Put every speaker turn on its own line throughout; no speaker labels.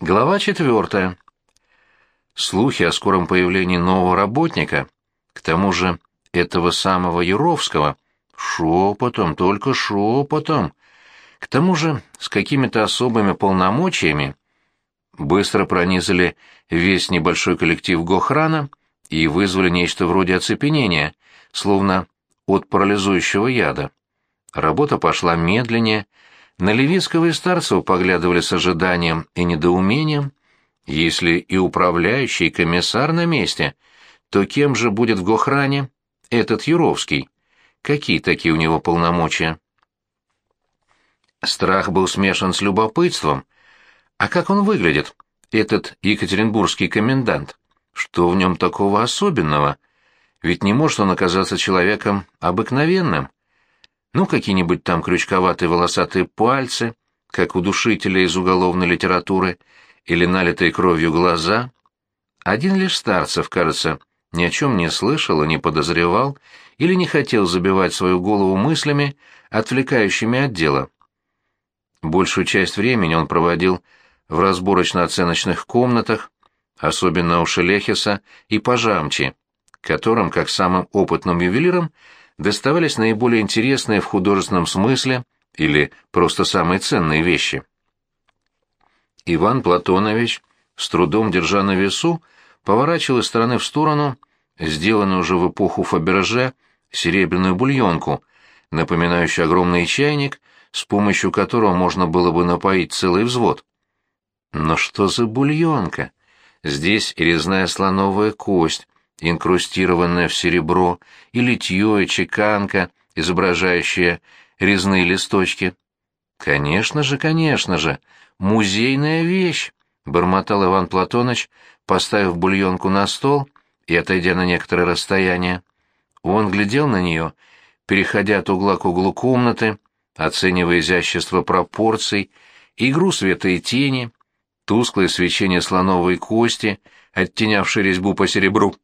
Глава четвертая. Слухи о скором появлении нового работника, к тому же этого самого Юровского, шепотом, только шепотом, к тому же с какими-то особыми полномочиями, быстро пронизали весь небольшой коллектив Гохрана и вызвали нечто вроде оцепенения, словно от парализующего яда. Работа пошла медленнее, на Левицкого и Старцева поглядывали с ожиданием и недоумением. Если и управляющий, и комиссар на месте, то кем же будет в Гохране этот Юровский? Какие такие у него полномочия? Страх был смешан с любопытством. А как он выглядит, этот екатеринбургский комендант? Что в нем такого особенного? Ведь не может он оказаться человеком обыкновенным. Ну, какие-нибудь там крючковатые волосатые пальцы, как у душителя из уголовной литературы, или налитые кровью глаза. Один лишь Старцев, кажется, ни о чем не слышал и не подозревал, или не хотел забивать свою голову мыслями, отвлекающими от дела. Большую часть времени он проводил в разборочно-оценочных комнатах, особенно у Шелехиса и Пожамчи, которым, как самым опытным ювелирам, доставались наиболее интересные в художественном смысле или просто самые ценные вещи. Иван Платонович, с трудом держа на весу, поворачивал из стороны в сторону сделанную уже в эпоху Фаберже серебряную бульонку, напоминающую огромный чайник, с помощью которого можно было бы напоить целый взвод. Но что за бульонка? Здесь резная слоновая кость, инкрустированная в серебро, и литье, и чеканка, изображающая резные листочки. «Конечно же, конечно же, музейная вещь!» — бормотал Иван Платоныч, поставив бульонку на стол и отойдя на некоторое расстояние. Он глядел на нее, переходя от угла к углу комнаты, оценивая изящество пропорций, игру света и тени, тусклое свечение слоновой кости, оттенявшей резьбу по серебру.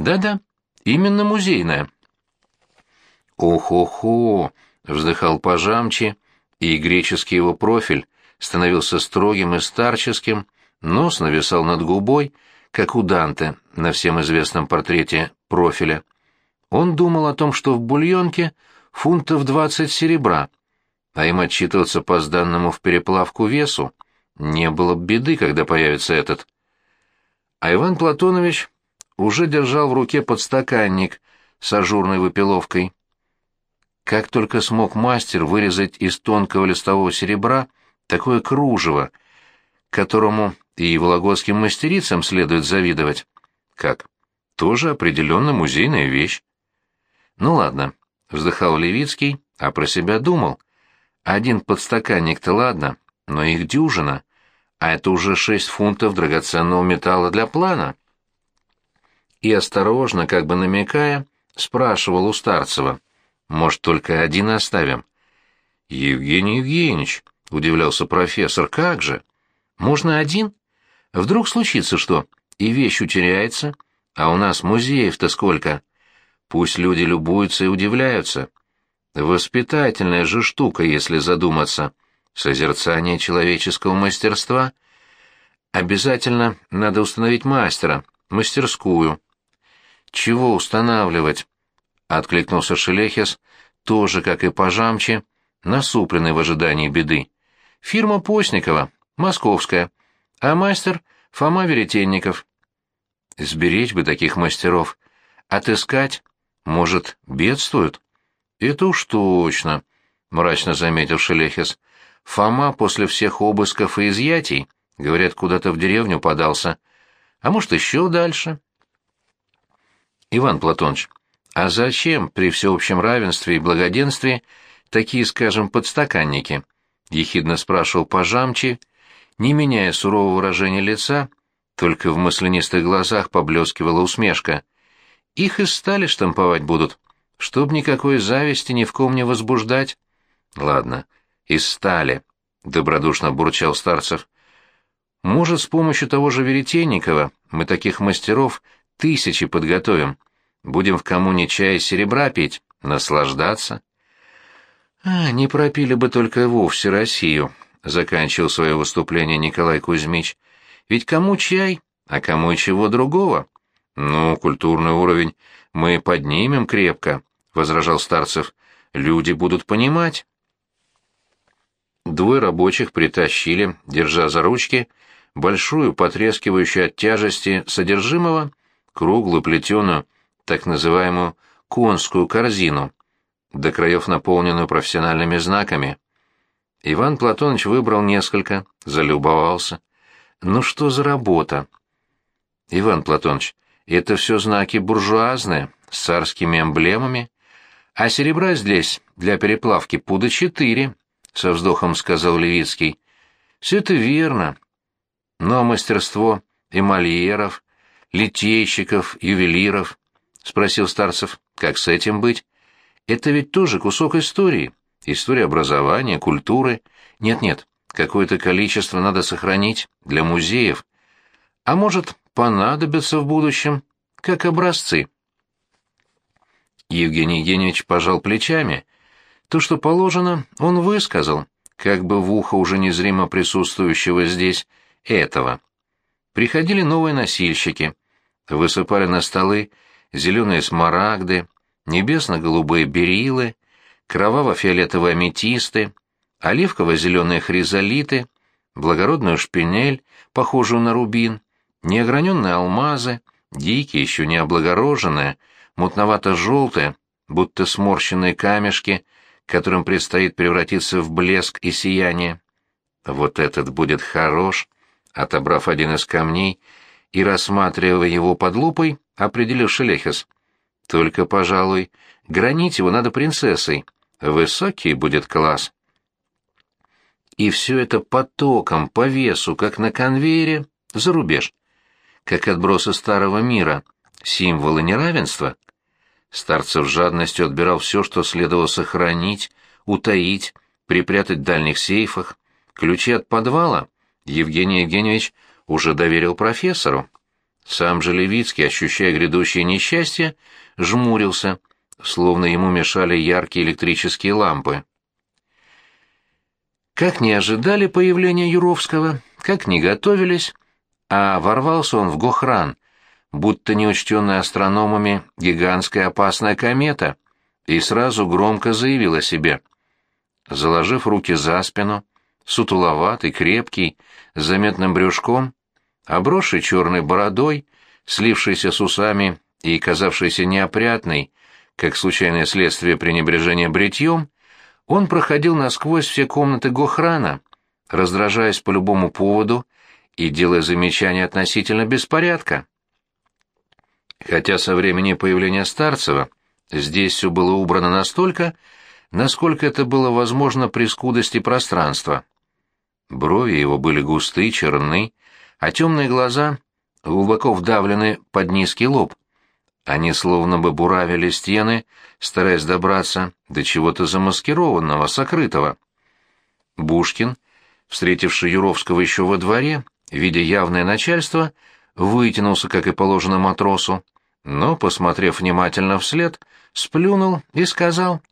Да-да, именно музейная. «Ох-охо!» — вздыхал пожамчи, и греческий его профиль становился строгим и старческим, нос нависал над губой, как у Данте на всем известном портрете профиля. Он думал о том, что в бульонке фунтов двадцать серебра, а им отчитываться по сданному в переплавку весу. Не было беды, когда появится этот. А Иван Платонович уже держал в руке подстаканник с ажурной выпиловкой. Как только смог мастер вырезать из тонкого листового серебра такое кружево, которому и вологодским мастерицам следует завидовать. Как? Тоже определенно музейная вещь. Ну ладно, вздыхал Левицкий, а про себя думал. Один подстаканник-то ладно, но их дюжина, а это уже шесть фунтов драгоценного металла для плана и осторожно, как бы намекая, спрашивал у Старцева, «Может, только один оставим?» «Евгений Евгеньевич», — удивлялся профессор, — «как же? Можно один? Вдруг случится что, и вещь утеряется, а у нас музеев-то сколько? Пусть люди любуются и удивляются. Воспитательная же штука, если задуматься. Созерцание человеческого мастерства. Обязательно надо установить мастера, мастерскую». «Чего устанавливать?» — откликнулся Шелехес, тоже, как и пожамче, насупленный в ожидании беды. «Фирма Постникова, московская, а мастер — Фома Веретенников». «Сберечь бы таких мастеров. Отыскать, может, бедствуют?» «Это уж точно», — мрачно заметил Шелехес. «Фома после всех обысков и изъятий, говорят, куда-то в деревню подался. А может, еще дальше?» Иван Платоныч, а зачем при всеобщем равенстве и благоденствии такие, скажем, подстаканники? Ехидно спрашивал Пожамчи, не меняя сурового выражения лица, только в маслянистых глазах поблескивала усмешка. Их из стали штамповать будут, чтоб никакой зависти ни в ком не возбуждать. Ладно, из стали, — добродушно бурчал Старцев. Может, с помощью того же Веретенникова мы таких мастеров тысячи подготовим. Будем в коммуне чая серебра пить, наслаждаться. А, не пропили бы только вовсе Россию, заканчивал свое выступление Николай Кузьмич. Ведь кому чай, а кому и чего другого? Ну, культурный уровень мы поднимем крепко, — возражал Старцев. Люди будут понимать. Двое рабочих притащили, держа за ручки, большую, потрескивающую от тяжести содержимого, круглую плетеную, так называемую конскую корзину, до краев наполненную профессиональными знаками. Иван Платоныч выбрал несколько, залюбовался. Ну что за работа? Иван Платоныч, это все знаки буржуазные, с царскими эмблемами, а серебра здесь для переплавки пуда четыре, — со вздохом сказал Левицкий. Все это верно. Но мастерство эмальеров, литейщиков, ювелиров, — спросил Старцев, — как с этим быть? Это ведь тоже кусок истории, история образования, культуры. Нет-нет, какое-то количество надо сохранить для музеев. А может, понадобятся в будущем, как образцы. Евгений Евгеньевич пожал плечами. То, что положено, он высказал, как бы в ухо уже незримо присутствующего здесь этого. Приходили новые носильщики, высыпали на столы зеленые смарагды, небесно-голубые берилы, кроваво-фиолетовые аметисты, оливково-зеленые хризолиты, благородную шпинель, похожую на рубин, неограненные алмазы, дикие, еще не облагороженные, мутновато-желтые, будто сморщенные камешки, которым предстоит превратиться в блеск и сияние. Вот этот будет хорош, отобрав один из камней и рассматривая его под лупой, определил Шелехес. Только, пожалуй, гранить его надо принцессой. Высокий будет класс. И все это потоком, по весу, как на конвейере, за рубеж. Как отбросы старого мира, символы неравенства. Старцев жадностью отбирал все, что следовало сохранить, утаить, припрятать в дальних сейфах. Ключи от подвала Евгений Евгеньевич уже доверил профессору. Сам же Левицкий, ощущая грядущее несчастье, жмурился, словно ему мешали яркие электрические лампы. Как не ожидали появления Юровского, как не готовились, а ворвался он в Гохран, будто неучтенная астрономами гигантская опасная комета, и сразу громко заявил о себе. Заложив руки за спину, сутуловатый, крепкий, с заметным брюшком, обросший черной бородой, слившийся с усами и казавшийся неопрятной, как случайное следствие пренебрежения бритьем, он проходил насквозь все комнаты Гохрана, раздражаясь по любому поводу и делая замечания относительно беспорядка. Хотя со времени появления Старцева здесь все было убрано настолько, насколько это было возможно при скудости пространства. Брови его были густы, черны, а темные глаза глубоко вдавлены под низкий лоб. Они словно бы буравили стены, стараясь добраться до чего-то замаскированного, сокрытого. Бушкин, встретивший Юровского еще во дворе, видя явное начальство, вытянулся, как и положено матросу, но, посмотрев внимательно вслед, сплюнул и сказал,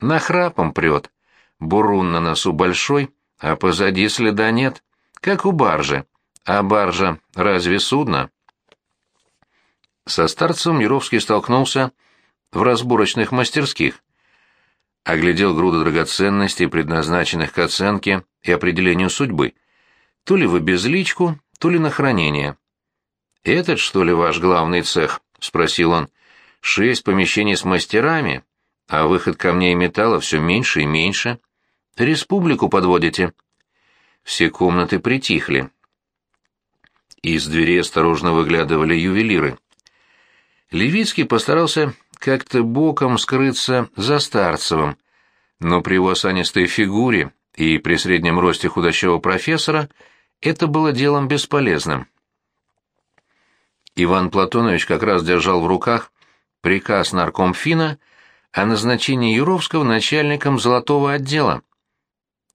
«Нахрапом прет. Бурун на носу большой, а позади следа нет, как у баржи. А баржа разве судно?» Со старцем Юровский столкнулся в разборочных мастерских. Оглядел груды драгоценностей, предназначенных к оценке и определению судьбы. То ли в обезличку, то ли на хранение. «Этот, что ли, ваш главный цех?» — спросил он. «Шесть помещений с мастерами, а выход камней и металла все меньше и меньше. Республику подводите». Все комнаты притихли. Из двери осторожно выглядывали ювелиры. Левицкий постарался как-то боком скрыться за Старцевым, но при его осанистой фигуре и при среднем росте худощавого профессора это было делом бесполезным. Иван Платонович как раз держал в руках приказ наркомфина о назначении Юровского начальником золотого отдела.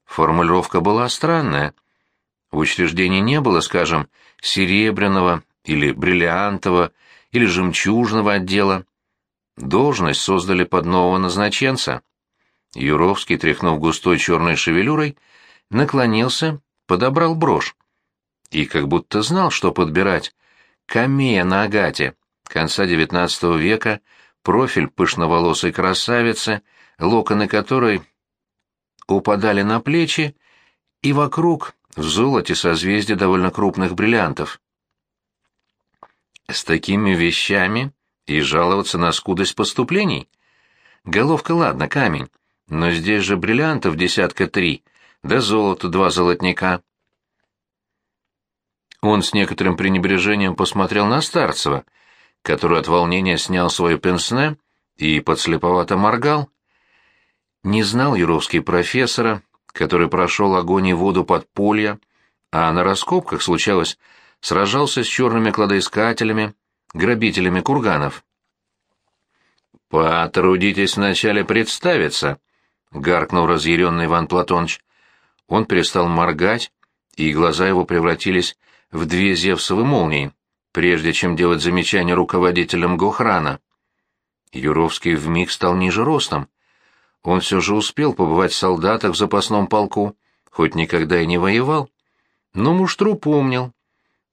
Формулировка была странная. В учреждении не было, скажем, серебряного или бриллиантового или жемчужного отдела. Должность создали под нового назначенца. Юровский, тряхнув густой черной шевелюрой, наклонился, подобрал брошь. и как будто знал, что подбирать. Камея на агате, конца XIX века, профиль пышноволосой красавицы, локоны которой упадали на плечи, и вокруг в золоте созвездия довольно крупных бриллиантов. С такими вещами и жаловаться на скудость поступлений? Головка, ладно, камень, но здесь же бриллиантов десятка три, да золото два золотника. Он с некоторым пренебрежением посмотрел на Старцева, который от волнения снял свое пенсне и подслеповато моргал. Не знал Юровский профессора, который прошел огонь и воду подполья, а на раскопках, случалось, сражался с черными кладоискателями, грабителями курганов. «Потрудитесь вначале представиться», — гаркнул разъяренный Иван Платоныч. Он перестал моргать, и глаза его превратились в две зевсовы молнии, прежде чем делать замечание руководителям Гохрана. Юровский вмиг стал ниже ростом. Он все же успел побывать в солдатах в запасном полку, хоть никогда и не воевал. Но муштру помнил.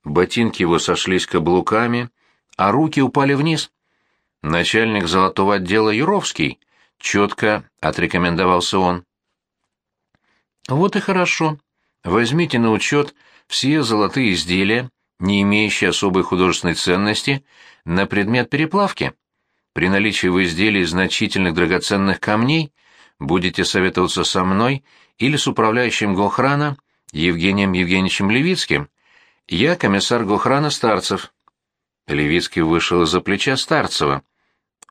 Ботинки его сошлись каблуками, а руки упали вниз. Начальник золотого отдела Юровский, четко отрекомендовался он. Вот и хорошо. Возьмите на учет все золотые изделия, не имеющие особой художественной ценности, на предмет переплавки. При наличии в изделии значительных драгоценных камней будете советоваться со мной или с управляющим Гохрана Евгением Евгеньевичем Левицким. Я комиссар Гохрана Старцев. Левицкий вышел из-за плеча Старцева.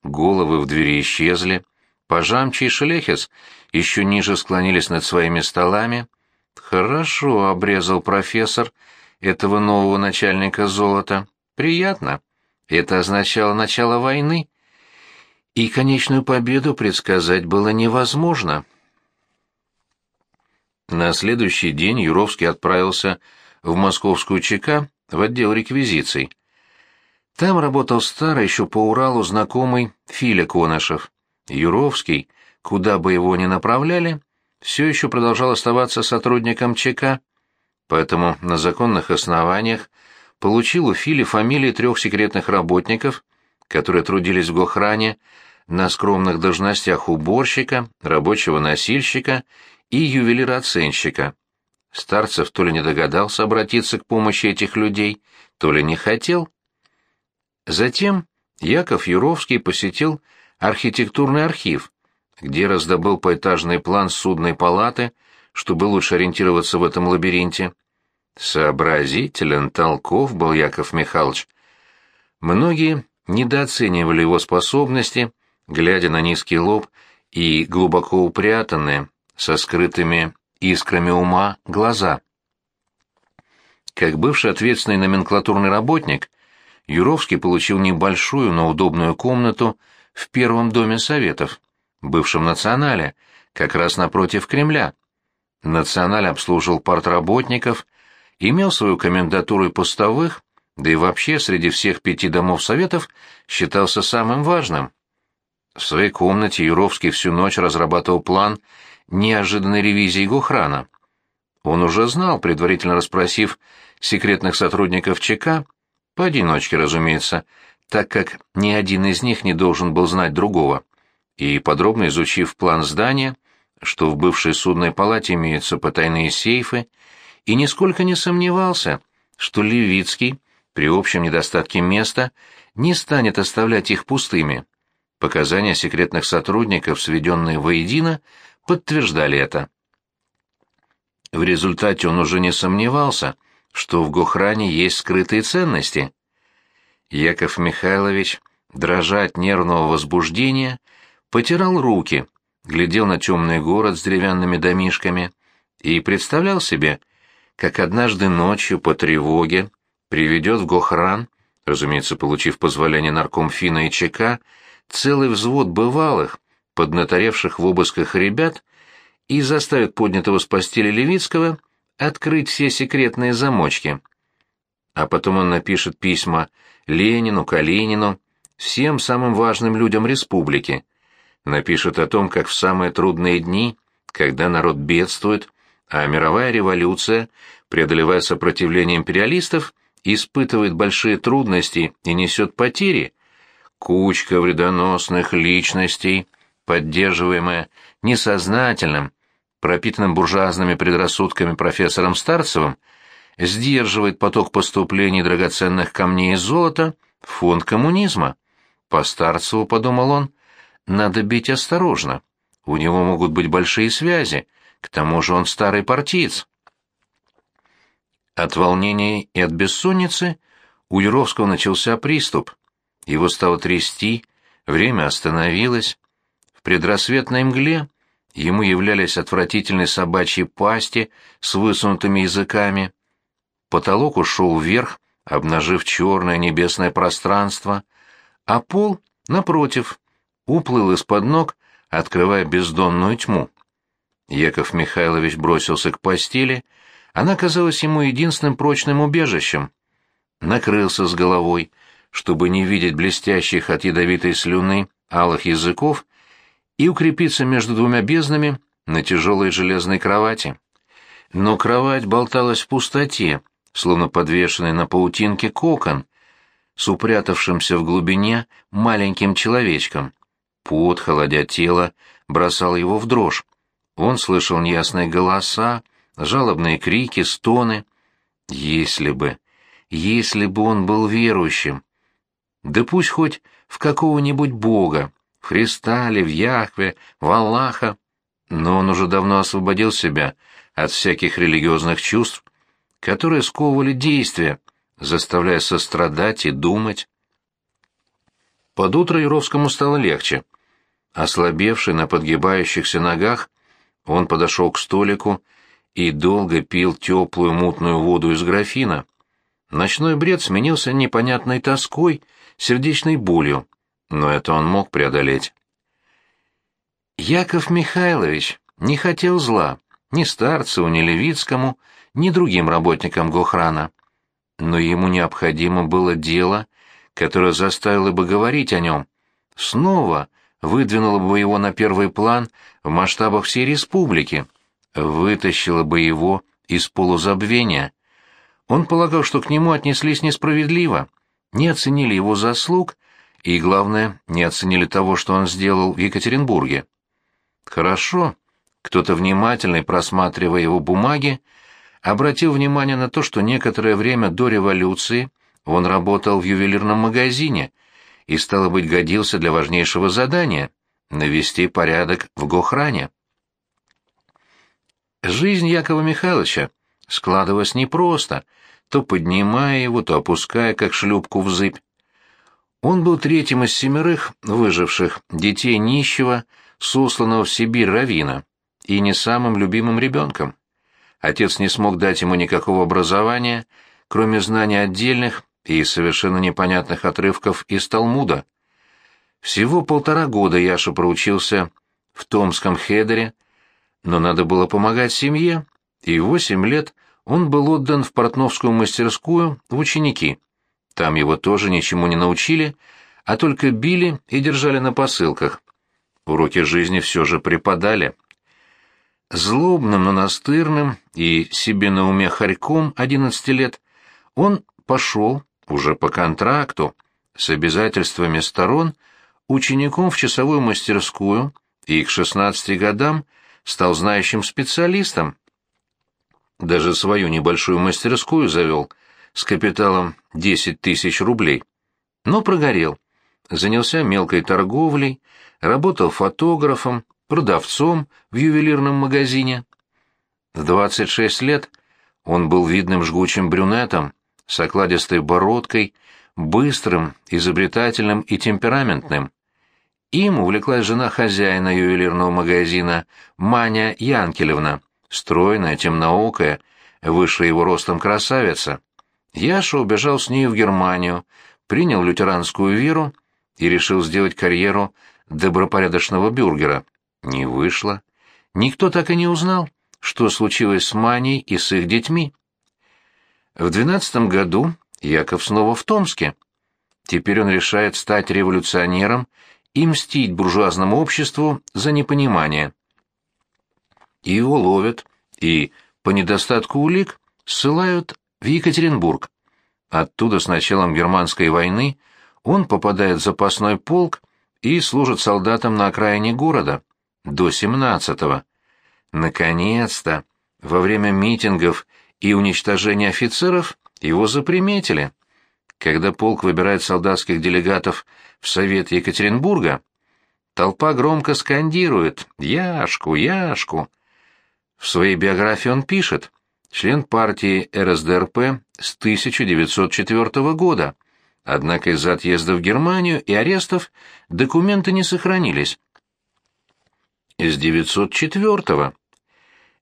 Головы в двери исчезли. Пожамчий и Шелехес еще ниже склонились над своими столами, Хорошо, обрезал профессор этого нового начальника золота. Приятно. Это означало начало войны. И конечную победу предсказать было невозможно. На следующий день Юровский отправился в московскую ЧК в отдел реквизиций. Там работал старый еще по Уралу знакомый Филя Конышев. Юровский, куда бы его ни направляли, все еще продолжал оставаться сотрудником ЧК, поэтому на законных основаниях получил у Фили фамилии трех секретных работников, которые трудились в Гохране на скромных должностях уборщика, рабочего носильщика и ювелира-оценщика. Старцев то ли не догадался обратиться к помощи этих людей, то ли не хотел. Затем Яков Юровский посетил архитектурный архив, где раздобыл поэтажный план судной палаты, чтобы лучше ориентироваться в этом лабиринте. Сообразителен, толков был Яков Михайлович. Многие недооценивали его способности, глядя на низкий лоб и глубоко упрятанные, со скрытыми искрами ума, глаза. Как бывший ответственный номенклатурный работник, Юровский получил небольшую, но удобную комнату в первом доме Советов бывшем «Национале», как раз напротив Кремля. «Националь» обслуживал партработников, имел свою комендатуру и постовых, да и вообще среди всех пяти домов Советов считался самым важным. В своей комнате Юровский всю ночь разрабатывал план неожиданной ревизии Гухрана. Он уже знал, предварительно расспросив секретных сотрудников ЧК, поодиночке, разумеется, так как ни один из них не должен был знать другого и, подробно изучив план здания, что в бывшей судной палате имеются потайные сейфы, и нисколько не сомневался, что Левицкий, при общем недостатке места, не станет оставлять их пустыми. Показания секретных сотрудников, сведенные воедино, подтверждали это. В результате он уже не сомневался, что в Гохране есть скрытые ценности. Яков Михайлович, дрожа от нервного возбуждения, потирал руки, глядел на темный город с деревянными домишками и представлял себе, как однажды ночью по тревоге приведет в Гохран, разумеется, получив позволение наркомфина и ЧК, целый взвод бывалых, поднаторевших в обысках ребят, и заставит поднятого с постели Левицкого открыть все секретные замочки. А потом он напишет письма Ленину, Калинину, всем самым важным людям республики, напишет о том, как в самые трудные дни, когда народ бедствует, а мировая революция преодолевая сопротивление империалистов, испытывает большие трудности и несет потери, кучка вредоносных личностей, поддерживаемая несознательным, пропитанным буржуазными предрассудками профессором Старцевым, сдерживает поток поступлений драгоценных камней и золота в фонд коммунизма. По Старцеву, подумал он, надо бить осторожно. У него могут быть большие связи, к тому же он старый партиец. От волнения и от бессонницы у Юровского начался приступ. Его стало трясти, время остановилось. В предрассветной мгле ему являлись отвратительные собачьи пасти с высунутыми языками. Потолок ушел вверх, обнажив черное небесное пространство, а пол, напротив, уплыл из-под ног, открывая бездонную тьму. Яков Михайлович бросился к постели, она казалась ему единственным прочным убежищем. Накрылся с головой, чтобы не видеть блестящих от ядовитой слюны алых языков, и укрепиться между двумя безднами на тяжелой железной кровати. Но кровать болталась в пустоте, словно подвешенный на паутинке кокон, с упрятавшимся в глубине маленьким человечком. Пот, холодя тело, бросал его в дрожь. Он слышал неясные голоса, жалобные крики, стоны. Если бы, если бы он был верующим, да пусть хоть в какого-нибудь бога, в Христа ли, в Яхве, в Аллаха, но он уже давно освободил себя от всяких религиозных чувств, которые сковывали действия, заставляя сострадать и думать. Под утро Юровскому стало легче. Ослабевший на подгибающихся ногах, он подошел к столику и долго пил теплую мутную воду из графина. Ночной бред сменился непонятной тоской, сердечной болью, но это он мог преодолеть. Яков Михайлович не хотел зла ни Старцеву, ни Левицкому, ни другим работникам Гохрана. Но ему необходимо было дело, которое заставило бы говорить о нем, снова выдвинуло бы его на первый план в масштабах всей республики вытащила бы его из полузабвения. Он полагал, что к нему отнеслись несправедливо, не оценили его заслуг и, главное, не оценили того, что он сделал в Екатеринбурге. Хорошо, кто-то внимательный, просматривая его бумаги, обратил внимание на то, что некоторое время до революции он работал в ювелирном магазине и, стало быть, годился для важнейшего задания — навести порядок в Гохране. Жизнь Якова Михайловича складывалась непросто, то поднимая его, то опуская, как шлюпку в зыбь. Он был третьим из семерых выживших детей нищего, сосланного в Сибирь Равина, и не самым любимым ребенком. Отец не смог дать ему никакого образования, кроме знаний отдельных и совершенно непонятных отрывков из Талмуда. Всего полтора года Яша проучился в Томском хедере, но надо было помогать семье, и в восемь лет он был отдан в портновскую мастерскую в ученики. Там его тоже ничему не научили, а только били и держали на посылках. Уроки жизни все же преподали. Злобным, но настырным и себе на уме хорьком одиннадцати лет он пошел, уже по контракту, с обязательствами сторон, учеником в часовую мастерскую и к шестнадцати годам стал знающим специалистом. Даже свою небольшую мастерскую завел с капиталом 10 тысяч рублей. Но прогорел. Занялся мелкой торговлей, работал фотографом, продавцом в ювелирном магазине. В 26 лет он был видным жгучим брюнетом, с окладистой бородкой, быстрым, изобретательным и темпераментным. Им увлеклась жена хозяина ювелирного магазина Маня Янкелевна, стройная, темноокая, выше его ростом красавица. Яша убежал с ней в Германию, принял лютеранскую веру и решил сделать карьеру добропорядочного бюргера. Не вышло. Никто так и не узнал, что случилось с Маней и с их детьми. В двенадцатом году Яков снова в Томске. Теперь он решает стать революционером и мстить буржуазному обществу за непонимание. Его ловят и, по недостатку улик, ссылают в Екатеринбург. Оттуда с началом германской войны он попадает в запасной полк и служит солдатом на окраине города до 17-го. Наконец-то, во время митингов и уничтожения офицеров его заприметили. Когда полк выбирает солдатских делегатов в Совет Екатеринбурга, толпа громко скандирует «Яшку! Яшку!». В своей биографии он пишет «Член партии РСДРП с 1904 года». Однако из-за отъезда в Германию и арестов документы не сохранились. Из 904-го.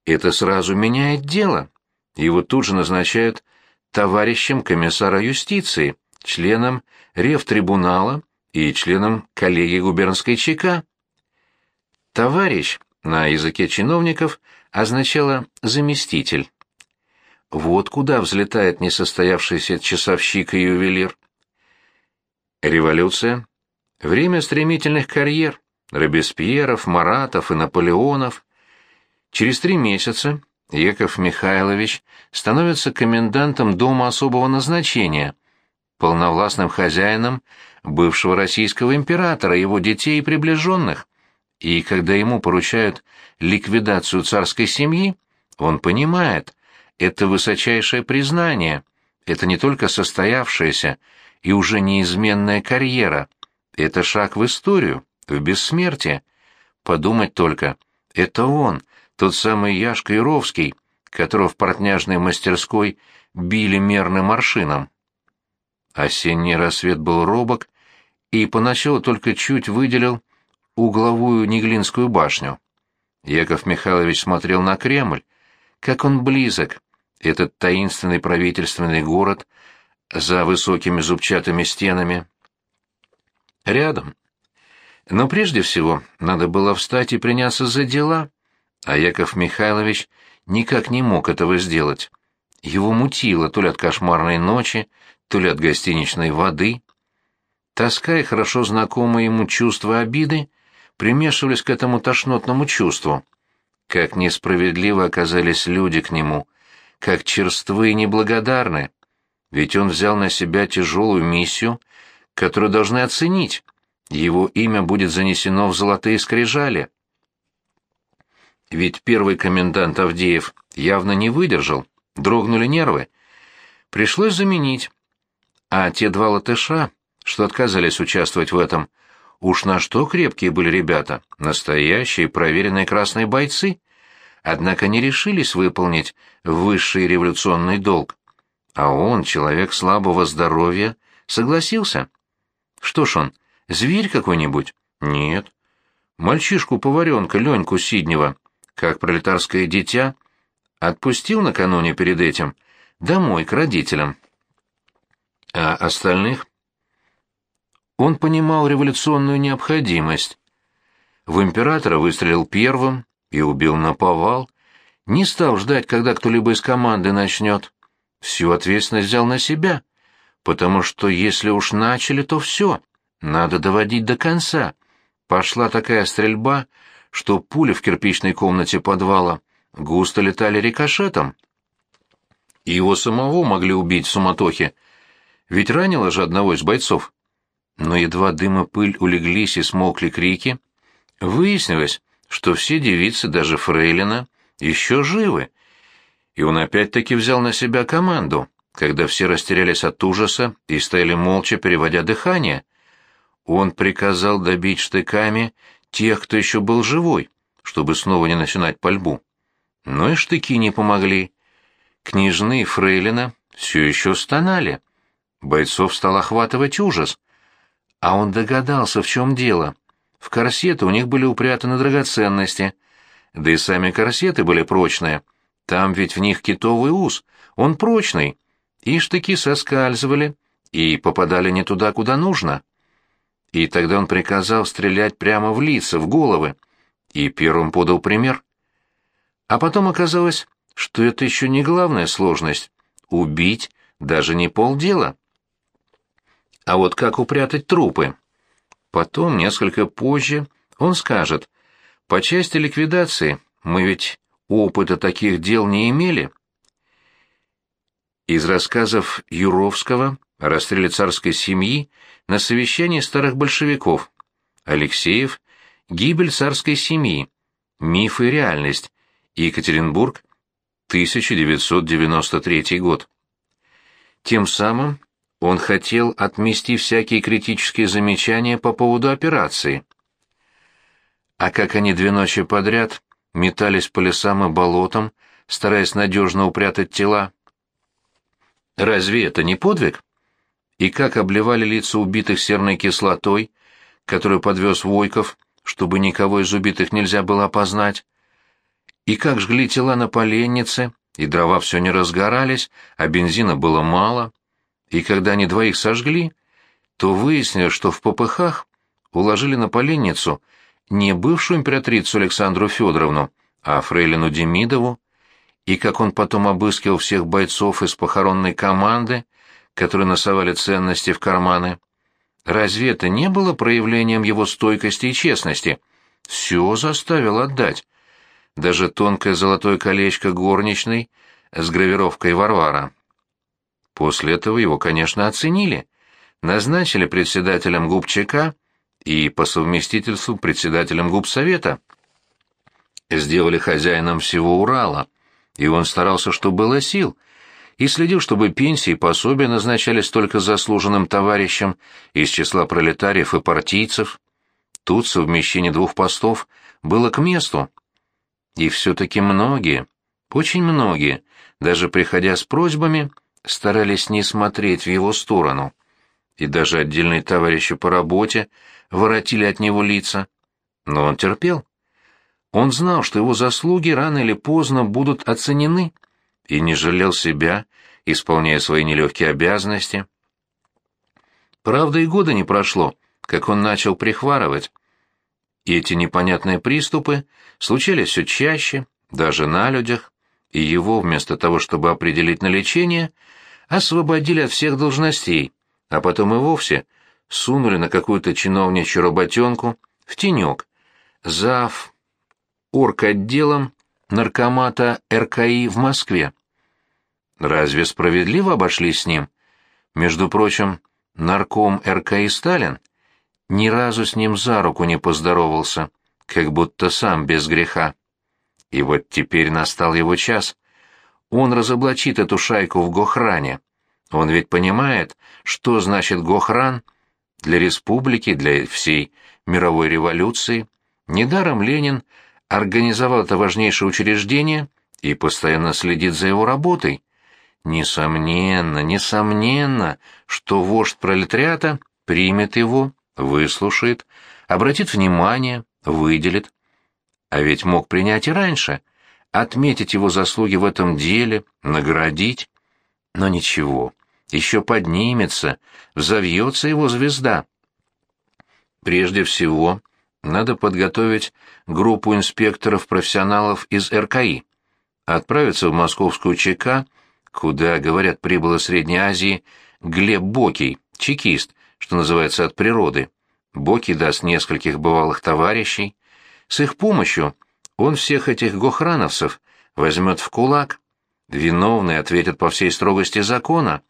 Это сразу меняет дело. Его тут же назначают товарищем комиссара юстиции, членом ревтрибунала и членом коллегии губернской ЧК. Товарищ на языке чиновников означало «заместитель». Вот куда взлетает несостоявшийся часовщик и ювелир. Революция — время стремительных карьер, Робеспьеров, Маратов и Наполеонов. Через три месяца Яков Михайлович становится комендантом дома особого назначения, полновластным хозяином бывшего российского императора, его детей и приближенных. И когда ему поручают ликвидацию царской семьи, он понимает, это высочайшее признание, это не только состоявшаяся и уже неизменная карьера, это шаг в историю, в бессмертие. Подумать только, это он, тот самый Яшка Яровский, которого в портняжной мастерской били мерным аршином. Осенний рассвет был робок, и поначалу только чуть выделил угловую Неглинскую башню. Яков Михайлович смотрел на Кремль, как он близок, этот таинственный правительственный город за высокими зубчатыми стенами. Рядом. Но прежде всего надо было встать и приняться за дела, а Яков Михайлович никак не мог этого сделать. Его мутило то ли от кошмарной ночи, то ли от гостиничной воды. Тоска и хорошо знакомое ему чувство обиды примешивались к этому тошнотному чувству. Как несправедливо оказались люди к нему, как черствы и неблагодарны. Ведь он взял на себя тяжелую миссию, которую должны оценить. Его имя будет занесено в золотые скрижали. Ведь первый комендант Авдеев явно не выдержал, дрогнули нервы. Пришлось заменить. А те два латыша, что отказались участвовать в этом, уж на что крепкие были ребята, настоящие проверенные красные бойцы, однако не решились выполнить высший революционный долг. А он, человек слабого здоровья, согласился. Что ж он, зверь какой-нибудь? Нет. Мальчишку-поваренка Леньку Сиднева как пролетарское дитя, отпустил накануне перед этим домой к родителям. А остальных? Он понимал революционную необходимость. В императора выстрелил первым и убил наповал, не стал ждать, когда кто-либо из команды начнет. Всю ответственность взял на себя, потому что если уж начали, то все, надо доводить до конца. Пошла такая стрельба, что пули в кирпичной комнате подвала густо летали рикошетом. Его самого могли убить в суматохе, ведь ранило же одного из бойцов. Но едва дым и пыль улеглись и смолкли крики, выяснилось, что все девицы, даже Фрейлина, еще живы. И он опять-таки взял на себя команду, когда все растерялись от ужаса и стояли молча, переводя дыхание. Он приказал добить штыками тех, кто еще был живой, чтобы снова не начинать пальбу. Но и штыки не помогли. Княжны и фрейлина все еще стонали. Бойцов стал охватывать ужас. А он догадался, в чем дело. В корсеты у них были упрятаны драгоценности. Да и сами корсеты были прочные. Там ведь в них китовый ус, он прочный. И штыки соскальзывали, и попадали не туда, куда нужно и тогда он приказал стрелять прямо в лица, в головы, и первым подал пример. А потом оказалось, что это еще не главная сложность. Убить даже не полдела. А вот как упрятать трупы? Потом, несколько позже, он скажет, по части ликвидации мы ведь опыта таких дел не имели. из рассказов Юровского о расстреле царской семьи на совещании старых большевиков. Алексеев «Гибель царской семьи. Миф и реальность. Екатеринбург, 1993 год». Тем самым он хотел отмести всякие критические замечания по поводу операции. А как они две ночи подряд метались по лесам и болотам, стараясь надежно упрятать тела. Разве это не подвиг? И как обливали лица убитых серной кислотой, которую подвез Войков, чтобы никого из убитых нельзя было опознать? И как жгли тела на поленнице, и дрова все не разгорались, а бензина было мало? И когда они двоих сожгли, то выяснилось, что в попыхах уложили на поленницу не бывшую императрицу Александру Федоровну, а фрейлину Демидову, и как он потом обыскивал всех бойцов из похоронной команды, которые носовали ценности в карманы. Разве это не было проявлением его стойкости и честности? Все заставил отдать. Даже тонкое золотое колечко горничной с гравировкой Варвара. После этого его, конечно, оценили. Назначили председателем ГУПЧК и по совместительству председателем ГУПСовета. Сделали хозяином всего Урала, и он старался, чтобы было сил, и следил, чтобы пенсии и пособия назначались только заслуженным товарищам из числа пролетариев и партийцев. Тут совмещение двух постов было к месту. И все-таки многие, очень многие, даже приходя с просьбами, старались не смотреть в его сторону. И даже отдельные товарищи по работе воротили от него лица. Но он терпел. Он знал, что его заслуги рано или поздно будут оценены, и не жалел себя, исполняя свои нелегкие обязанности. Правда, и года не прошло, как он начал прихварывать. И эти непонятные приступы случались все чаще, даже на людях, и его, вместо того, чтобы определить на лечение, освободили от всех должностей, а потом и вовсе сунули на какую-то чиновничью работенку в тенек. Зав орготделом наркомата РКИ в Москве. Разве справедливо обошлись с ним? Между прочим, нарком РКИ Сталин ни разу с ним за руку не поздоровался, как будто сам без греха. И вот теперь настал его час. Он разоблачит эту шайку в Гохране. Он ведь понимает, что значит Гохран для республики, для всей мировой революции. Недаром Ленин организовал это важнейшее учреждение и постоянно следит за его работой. Несомненно, несомненно, что вождь пролетариата примет его, выслушает, обратит внимание, выделит. А ведь мог принять и раньше, отметить его заслуги в этом деле, наградить. Но ничего, еще поднимется, взовьется его звезда. Прежде всего, надо подготовить группу инспекторов-профессионалов из РКИ, отправиться в московскую ЧК, куда, говорят, прибыл из Средней Азии Глеб Бокий, чекист, что называется, от природы. Бокий даст нескольких бывалых товарищей. С их помощью он всех этих гохрановцев возьмет в кулак. Виновные ответят по всей строгости закона,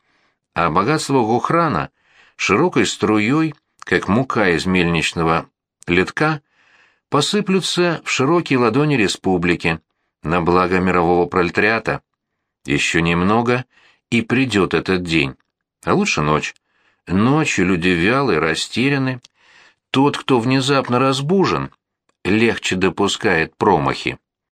а богатство Гохрана широкой струей, как мука из мельничного литка, посыплются в широкие ладони республики на благо мирового пролетариата. Еще немного, и придет этот день. А лучше ночь. Ночью люди вялые, растеряны. Тот, кто внезапно разбужен, легче допускает промахи.